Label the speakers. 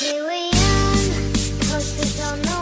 Speaker 1: Here we are, posters on the